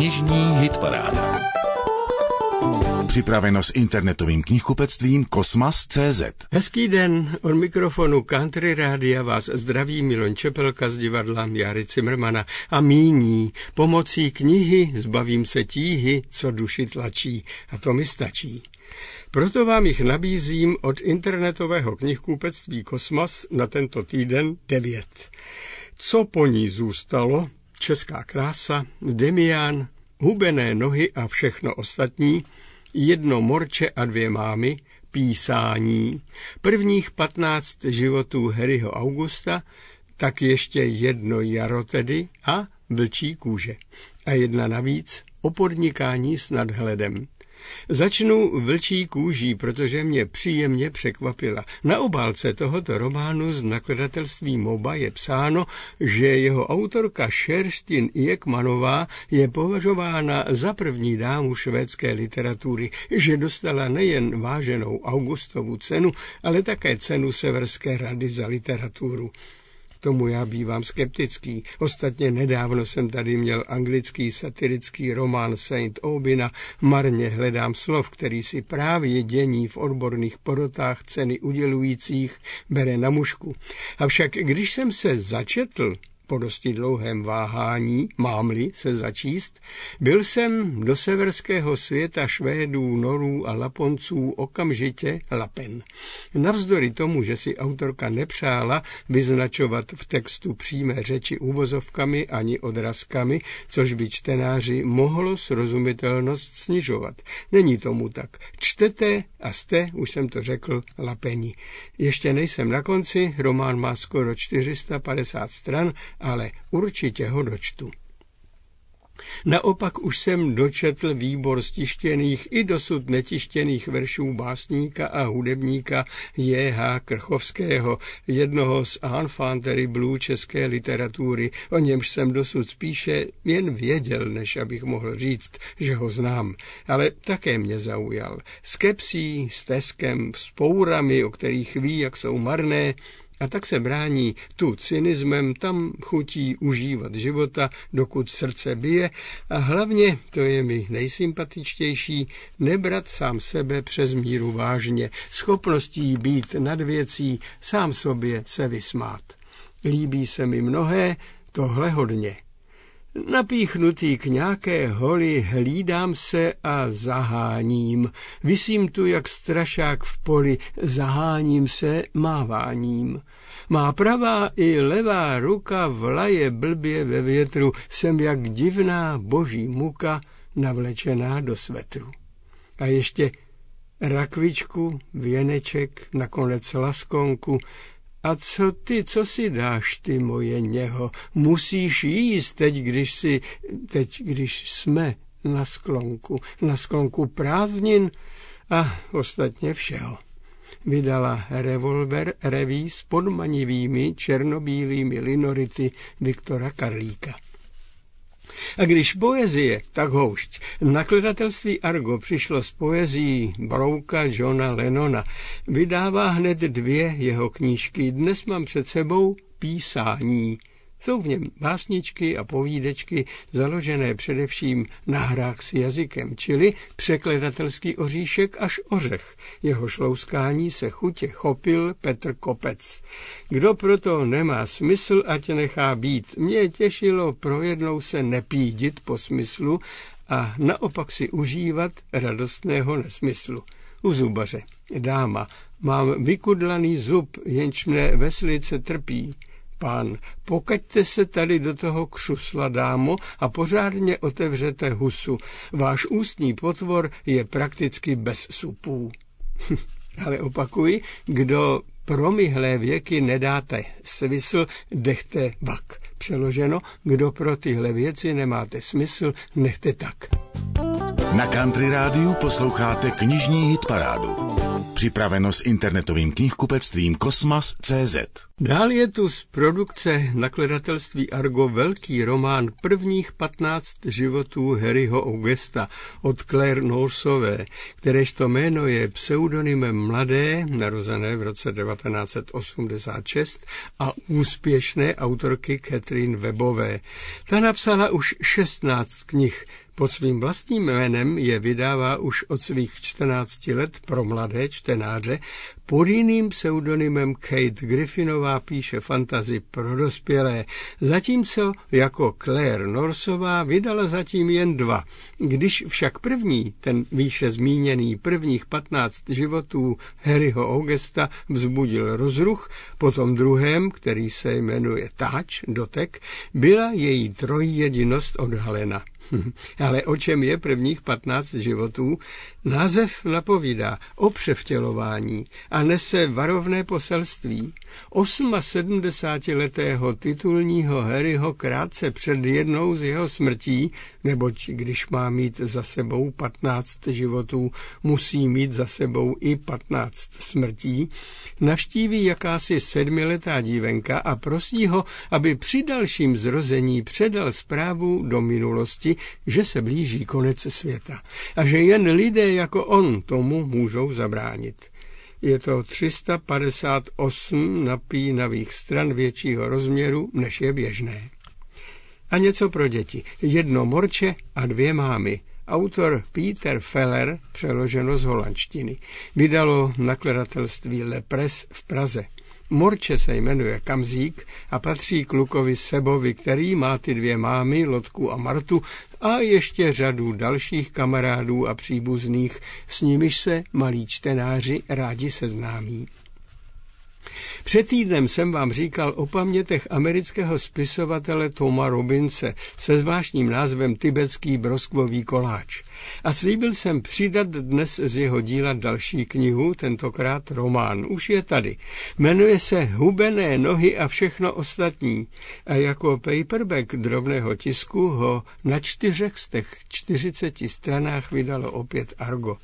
Knižní hitparáda. Připraveno s internetovým knihkupectvím Kosmas.cz Hezký den, od mikrofonu Country Rádia vás zdraví Milon Čepelka z divadla Jary Cimrmana a míní pomocí knihy Zbavím se tíhy, co duši tlačí a to mi stačí. Proto vám jich nabízím od internetového knihkupectví Kosmas na tento týden devět. Co po ní zůstalo? Česká krása, Demián, hubené nohy a všechno ostatní, jedno morče a dvě mámy, písání, prvních patnáct životů Harryho Augusta, tak ještě jedno jaro tedy a vlčí kůže. A jedna navíc o podnikání s nadhledem. Začnu vlčí kůží, protože mě příjemně překvapila. Na obálce tohoto románu z nakladatelství Moba je psáno, že jeho autorka Šerstin Jekmanová je považována za první dámu švédské literatury, že dostala nejen váženou Augustovu cenu, ale také cenu Severské rady za literaturu tomu já bývám skeptický. Ostatně nedávno jsem tady měl anglický satirický román Saint Obina Marně hledám slov, který si právě dění v odborných porotách ceny udělujících bere na mušku. Avšak když jsem se začetl po dosti dlouhém váhání, mám-li se začíst, byl jsem do severského světa Švédů, Norů a Laponců okamžitě lapen. Navzdory tomu, že si autorka nepřála vyznačovat v textu přímé řeči uvozovkami ani odrazkami, což by čtenáři mohlo srozumitelnost snižovat. Není tomu tak. Čtete a jste, už jsem to řekl, lapeni. Ještě nejsem na konci, román má skoro 450 stran ale určitě ho dočtu. Naopak už jsem dočetl výbor stištěných i dosud netištěných veršů básníka a hudebníka J.H. Krchovského, jednoho z enfant terrible české literatury, o němž jsem dosud spíše jen věděl, než abych mohl říct, že ho znám. Ale také mě zaujal. S kepsí, steskem, s pourami, o kterých ví, jak jsou marné, a tak se brání tu cynismem, tam chutí užívat života, dokud srdce bije a hlavně, to je mi nejsympatičtější, nebrat sám sebe přes míru vážně, schopností být nad věcí, sám sobě se vysmát. Líbí se mi mnohé, tohle hodně. Napíchnutý k nějaké holi hlídám se a zaháním. Vysím tu jak strašák v poli, zaháním se máváním. Má pravá i levá ruka vlaje blbě ve větru, jsem jak divná boží muka navlečená do svetru. A ještě rakvičku, věneček, nakonec laskonku, a co ty, co si dáš ty moje něho? Musíš jíst teď, když si, teď, když jsme na sklonku, na sklonku prázdnin a ostatně všeho. Vydala revolver reví s podmanivými černobílými linority Viktora Karlíka. A když poezie, tak houšť. Nakladatelství Argo přišlo s poezí Brouka Johna Lennona. Vydává hned dvě jeho knížky. Dnes mám před sebou písání. Jsou v něm básničky a povídečky založené především na hrách s jazykem, čili překladatelský oříšek až ořech. Jeho šlouskání se chutě chopil Petr Kopec. Kdo proto nemá smysl, ať nechá být. Mě těšilo projednou se nepídit po smyslu a naopak si užívat radostného nesmyslu. U zubaře. Dáma, mám vykudlaný zub, jenž mne veslice trpí pán, pokaďte se tady do toho křusla, dámo, a pořádně otevřete husu. Váš ústní potvor je prakticky bez supů. Ale opakuji, kdo promyhlé věky nedáte smysl, dechte vak. Přeloženo, kdo pro tyhle věci nemáte smysl, nechte tak. Na Country Rádiu posloucháte knižní hitparádu. Připraveno s internetovým knihkupectvím Kosmas.cz. Dál je tu z produkce nakladatelství Argo velký román prvních 15 životů Harryho Augusta od Claire Norsové, kteréžto jméno je pseudonymem mladé, narozené v roce 1986 a úspěšné autorky Catherine Webové. Ta napsala už 16 knih, pod svým vlastním jménem je vydává už od svých 14 let pro mladé čtenáře, pod jiným pseudonymem Kate Griffinová píše fantazy pro dospělé, zatímco jako Claire Norsová vydala zatím jen dva. Když však první, ten výše zmíněný prvních 15 životů Harryho Augusta vzbudil rozruch, potom druhém, který se jmenuje Táč, dotek, byla její trojjedinost odhalena. Ale o čem je prvních 15 životů? Název napovídá o převtělování a nese varovné poselství. 78-letého titulního Harryho krátce před jednou z jeho smrtí, neboť když má mít za sebou 15 životů, musí mít za sebou i 15 smrtí, navštíví jakási sedmiletá dívenka a prosí ho, aby při dalším zrození předal zprávu do minulosti, že se blíží konec světa a že jen lidé jako on tomu můžou zabránit. Je to 358 napínavých stran většího rozměru, než je běžné. A něco pro děti. Jedno morče a dvě mámy. Autor Peter Feller, přeloženo z holandštiny, vydalo nakladatelství Lepres v Praze. Morče se jmenuje Kamzík a patří klukovi Sebovi, který má ty dvě mámy, Lotku a Martu, a ještě řadu dalších kamarádů a příbuzných, s nimiž se malí čtenáři rádi seznámí. Před týdnem jsem vám říkal o pamětech amerického spisovatele Toma Robince se zvláštním názvem Tibetský broskvový koláč. A slíbil jsem přidat dnes z jeho díla další knihu, tentokrát román. Už je tady. Jmenuje se Hubené nohy a všechno ostatní. A jako paperback drobného tisku ho na čtyřech z těch 40 stranách vydalo opět Argo.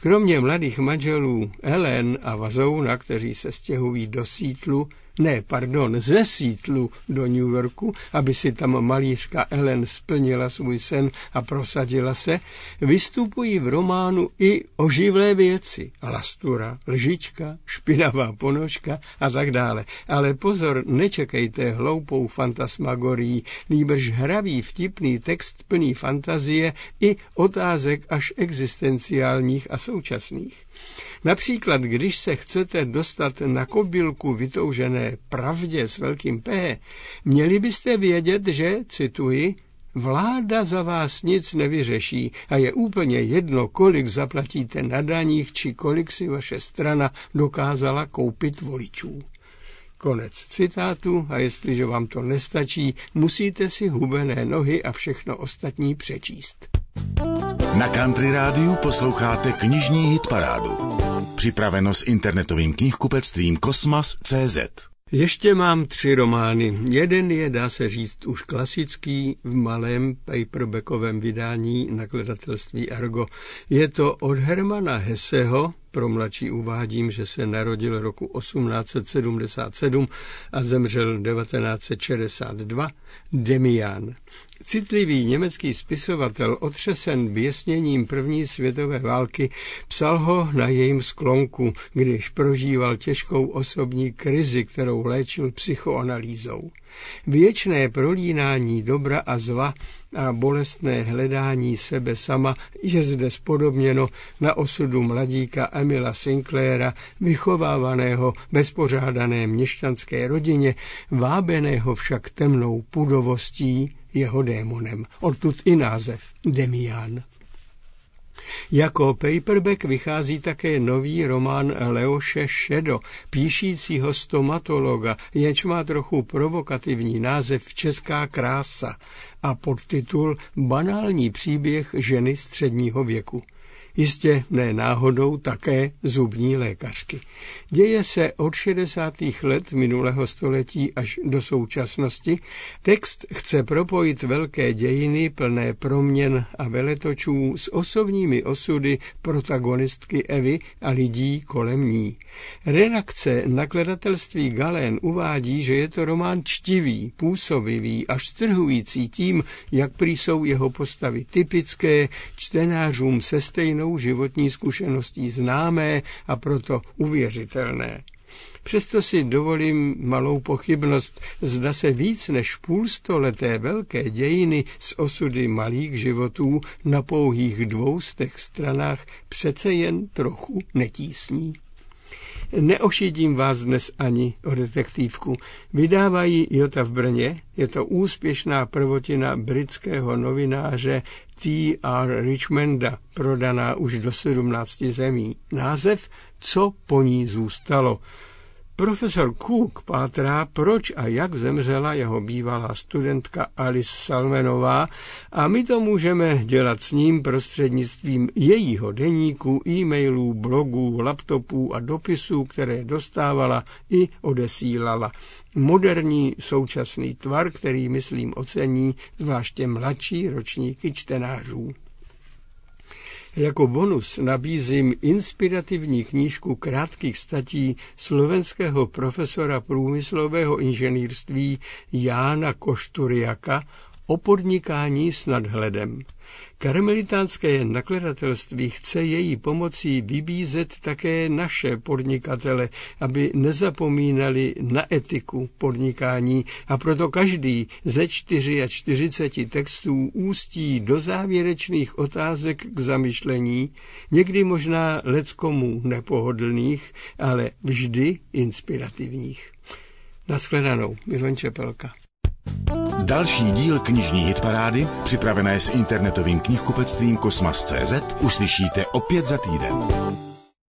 Kromě mladých manželů Ellen a Vazouna, kteří se stěhují do sítlu, ne, pardon, ze sítlu do New Yorku, aby si tam malířka Ellen splnila svůj sen a prosadila se, vystupují v románu i oživlé věci. Lastura, lžička, špinavá ponožka a tak dále. Ale pozor, nečekejte hloupou fantasmagorii, nýbrž hravý vtipný text plný fantazie i otázek až existenciálních a současných. Například, když se chcete dostat na kobylku vytoužené pravdě s velkým P, měli byste vědět, že, cituji, Vláda za vás nic nevyřeší a je úplně jedno, kolik zaplatíte na daních, či kolik si vaše strana dokázala koupit voličů. Konec citátu a jestliže vám to nestačí, musíte si hubené nohy a všechno ostatní přečíst. Na Country Rádiu posloucháte knižní hitparádu. Připraveno s internetovým knihkupectvím Kosmas.cz. Ještě mám tři romány. Jeden je, dá se říct, už klasický v malém paperbackovém vydání nakladatelství Argo. Je to od Hermana Hesseho, pro mladší uvádím, že se narodil roku 1877 a zemřel 1962, Demian. Citlivý německý spisovatel otřesen běsněním první světové války psal ho na jejím sklonku, když prožíval těžkou osobní krizi, kterou léčil psychoanalýzou. Věčné prolínání dobra a zla a bolestné hledání sebe sama je zde spodobněno na osudu mladíka Emila Sinclaira, vychovávaného bezpořádané měšťanské rodině, vábeného však temnou pudovostí jeho démonem. Odtud i název Demian. Jako paperback vychází také nový román Leoše Šedo, píšícího stomatologa, jenž má trochu provokativní název Česká krása a podtitul Banální příběh ženy středního věku. Jistě ne náhodou také zubní lékařky. Děje se od 60. let minulého století až do současnosti. Text chce propojit velké dějiny plné proměn a veletočů s osobními osudy protagonistky Evy a lidí kolem ní. Redakce nakladatelství Galén uvádí, že je to román čtivý, působivý a strhující tím, jak prý jsou jeho postavy typické, čtenářům se stejnou životní zkušeností známé a proto uvěřitelné. Přesto si dovolím malou pochybnost, zda se víc než půlstoleté velké dějiny s osudy malých životů na pouhých dvoustech stranách přece jen trochu netísní. Neošidím vás dnes ani o detektivku. Vydávají Jota v Brně, je to úspěšná prvotina britského novináře T.R. Richmonda, prodaná už do 17 zemí. Název Co po ní zůstalo. Profesor Cook pátrá, proč a jak zemřela jeho bývalá studentka Alice Salmenová a my to můžeme dělat s ním prostřednictvím jejího deníku, e-mailů, blogů, laptopů a dopisů, které dostávala i odesílala. Moderní současný tvar, který, myslím, ocení zvláště mladší ročníky čtenářů. Jako bonus nabízím inspirativní knížku krátkých statí slovenského profesora průmyslového inženýrství Jána Košturiaka o podnikání s nadhledem. Karmelitánské nakladatelství chce její pomocí vybízet také naše podnikatele, aby nezapomínali na etiku podnikání a proto každý ze 44 textů ústí do závěrečných otázek k zamyšlení, někdy možná leckomu nepohodlných, ale vždy inspirativních. Naschledanou, Milan Čepelka. Další díl knižní hitparády, připravené s internetovým knihkupectvím Kosmas.cz, uslyšíte opět za týden.